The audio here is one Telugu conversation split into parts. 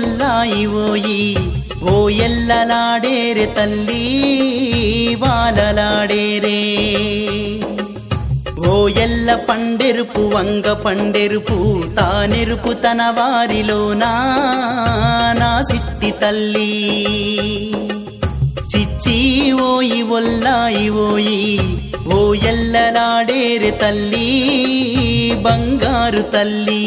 ఒల్లాయి ఓయి ఓ ఎల్లలాడేరే తల్లి వాలలాడేరే ఓ ఎల్ల పండెరుపు వంగ పండెరుపు తానెరుపు తన వారిలోనా? నా సిట్టి తల్లి. చిచ్చి ఓయి ఒల్లాయి ఓయి ఓ ఎల్లలాడేరే తల్లి బంగారు తల్లి.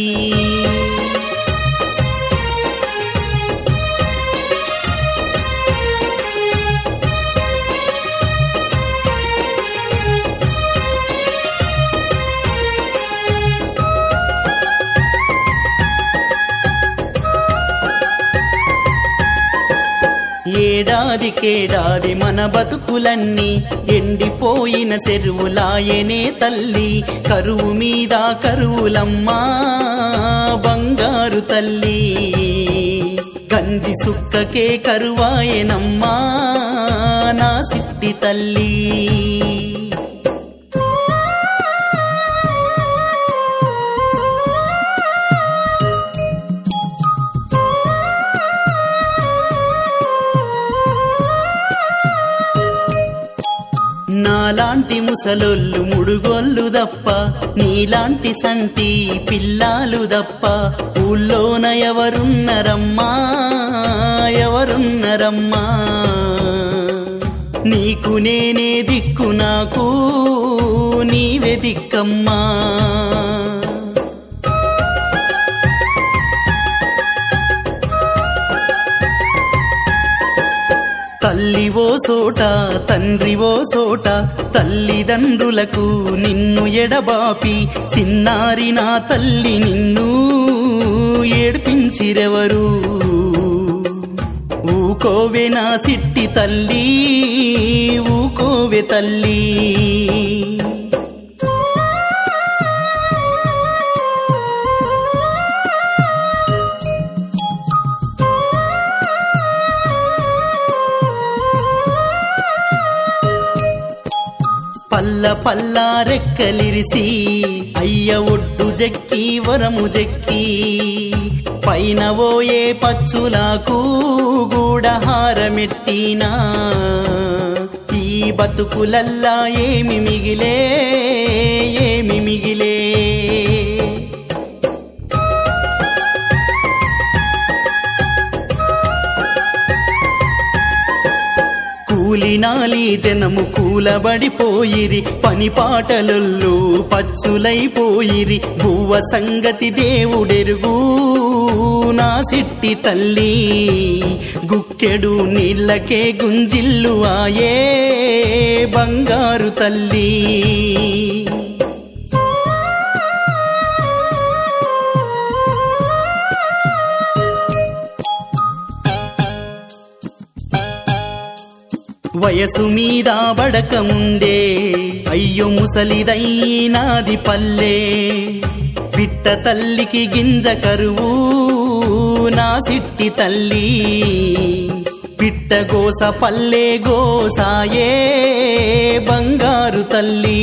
ఏడాదికేడాది మన బతుకులన్నీ ఎండిపోయిన చెరువులాయనే తల్లి. కరువు మీద కరువులమ్మా బంగారు తల్లి. గంజి సుక్కకే కరువాయనమ్మా నా సిట్టి తల్లి. నాలాంటి ముసలొల్లు ముడుగోళ్ళు దప్ప నీలాంటి సంటి పిల్లాలు దప్ప. ఊళ్ళోన ఎవరున్నరమ్మా ఎవరున్నరమ్మా నీకు నేనే దిక్కు నాకు నీవే దిక్కమ్మా. తల్లివో సోట తండ్రివో సోట తల్లిదండ్రులకు నిన్ను ఎడబాపి చిన్నారి నా తల్లి నిన్ను ఏడ్పించిరెవరు? ఊకోవే నా చిట్టి తల్లి ఊకోవే తల్లి. పల్ల పల్ల రెక్కలిరిసి అయ్య ఒడ్డు జెక్కి వరము జెక్కి. పైన ఓయే పచ్చులకు గూడహారమెట్టినా ఈ బతుకులల్లా ఏమి మిగిలే ఏమి మిగిలే. కూలినాలి జనము కూలబడిపోయిరి పని పాటలొల్లు పచ్చులైపోయిరి భువ సంగతి దేవుడెరుగు నా సిట్టి తల్లి. గుక్కెడు నీళ్ళకే గుంజిల్లు ఆయే బంగారు తల్లి. వయసు మీద బడకముందే అయ్యో ముసలిదైనాది పల్లే పిట్ట తల్లికి గింజ కరువు నా సిట్టి తల్లి పిట్ట గోస పల్లె గోసాయే బంగారు తల్లి.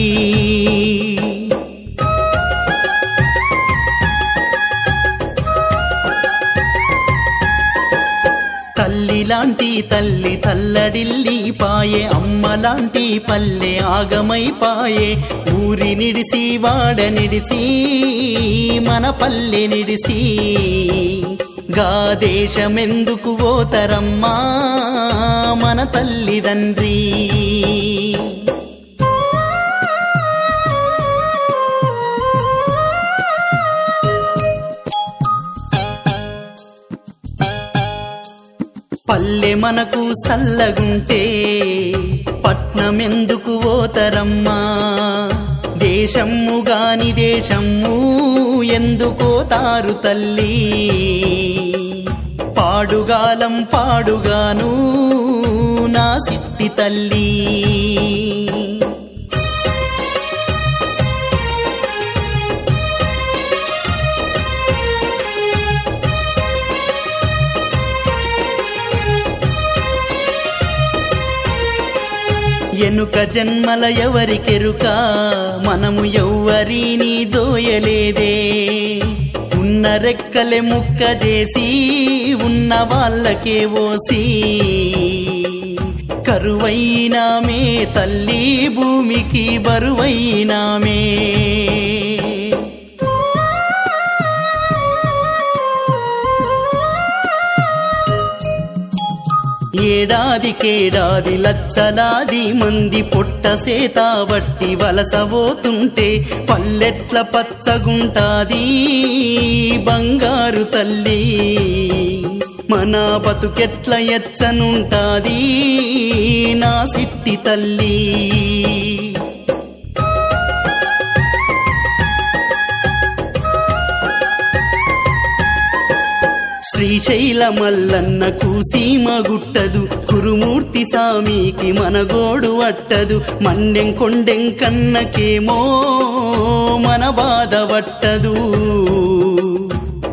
తల్లిలాంటి తల్లి తల్లడిల్లి పాయే అమ్మలాంటి పల్లె ఆగమై పాయే. ఊరి నిడిసి వాడ నిడిసి మన పల్లె నిడిసి. గా దేశమెందుకు ఓతరమ్మా మన తల్లిదండ్రి మనకు సల్లగుంటే పట్నమెందుకు ఓతరమ్మా దేశమ్ము గాని దేశమ్ము ఎందుకోతారు తల్లి. పాడుగాలం పాడుగాను నా సిట్టి తల్లి. జన్మల ఎవరికెరుక? మనము ఎవ్వరిని దోయలేదే. ఉన్న ఉన్న రెక్కలే ముక్క చేసి ఉన్న వాళ్ళకే ఓసి. కరువైనామే తల్లి భూమికి బరువైనామే. ఏడాదికేడాది లచ్చలాది మంది పొట్ట సేతాబట్టి వలసబోతుంటే పల్లెట్ల పచ్చగుంటాది బంగారు తల్లి. మన బతుకెట్ల ఎచ్చనుంటాది నా సిట్టి తల్లి. శ్రీశైల మల్లన్న కూసీమ గుట్టదు కురుమూర్తి సామికి మనగోడు అట్టదు మన్నెం కొండెం కన్నకేమో మన బాధ పట్టదు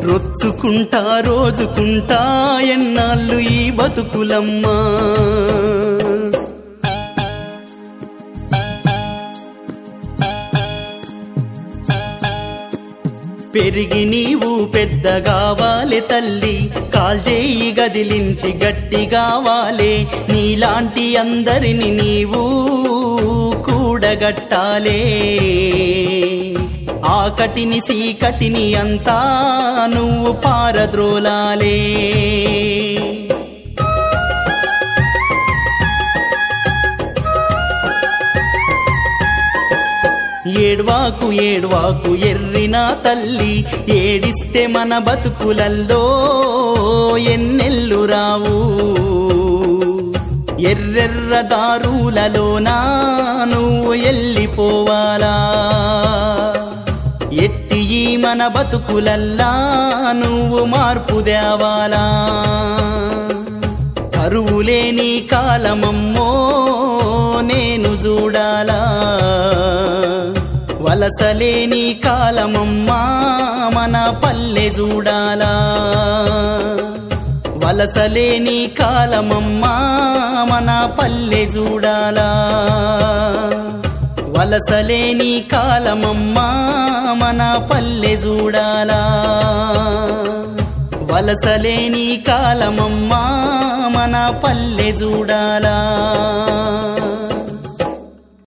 రొచ్చుకుంటా రోజుకుంటా ఎన్నాళ్ళు ఈ బతుకులమ్మా. పెరిగి నీవు పెద్దగావాలి తల్లి. కాల్చేయి గదిలించి గట్టిగావాలే. నీలాంటి అందరిని నీవు కూడగట్టాలే. ఆకటిని సీకటిని అంతా నువ్వు పారద్రోలాలే. ఏడ్వాకు ఏడ్వాకు ఎర్రిన తల్లి ఏడిస్తే మన బతుకులల్లో ఎన్నెల్లు రావు. ఎర్రెర్ర దారులలోనా నువ్వు ఎల్లిపోవాలా? ఎత్తి ఈ మన బతుకులల్లా నువ్వు మార్పు దేవాలా? కరువులేని కాలమమ్మో నేను చూడాలా? వలసలేని కాలమమ్మా మన పల్లె చూడాలా. వలసలేని కాలమమ్మా మన పల్లె చూడాలా. వలసలేని కాలమమ్మా మన పల్లె చూడాలా. వలసలేని కాలమమ్మా మన పల్లె చూడాలా.